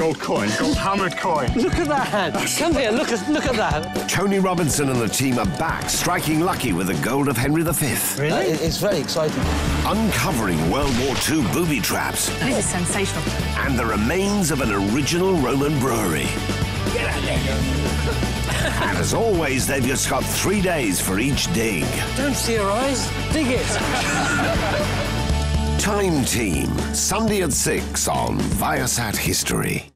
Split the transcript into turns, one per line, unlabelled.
Gold coin, gold hammered coin.
Look at that. Come here, look at, look at that.
Tony Robinson and the team are back, striking lucky with the gold of Henry V.
Really?
Uh, it's very exciting.
Uncovering World War II booby traps
This is sensational.
and the remains of an original Roman brewery. Get out there. and as always, they've just got three days for each dig.
Don't see your eyes. Dig it.
Time Team, Sunday at 6 on Viasat History.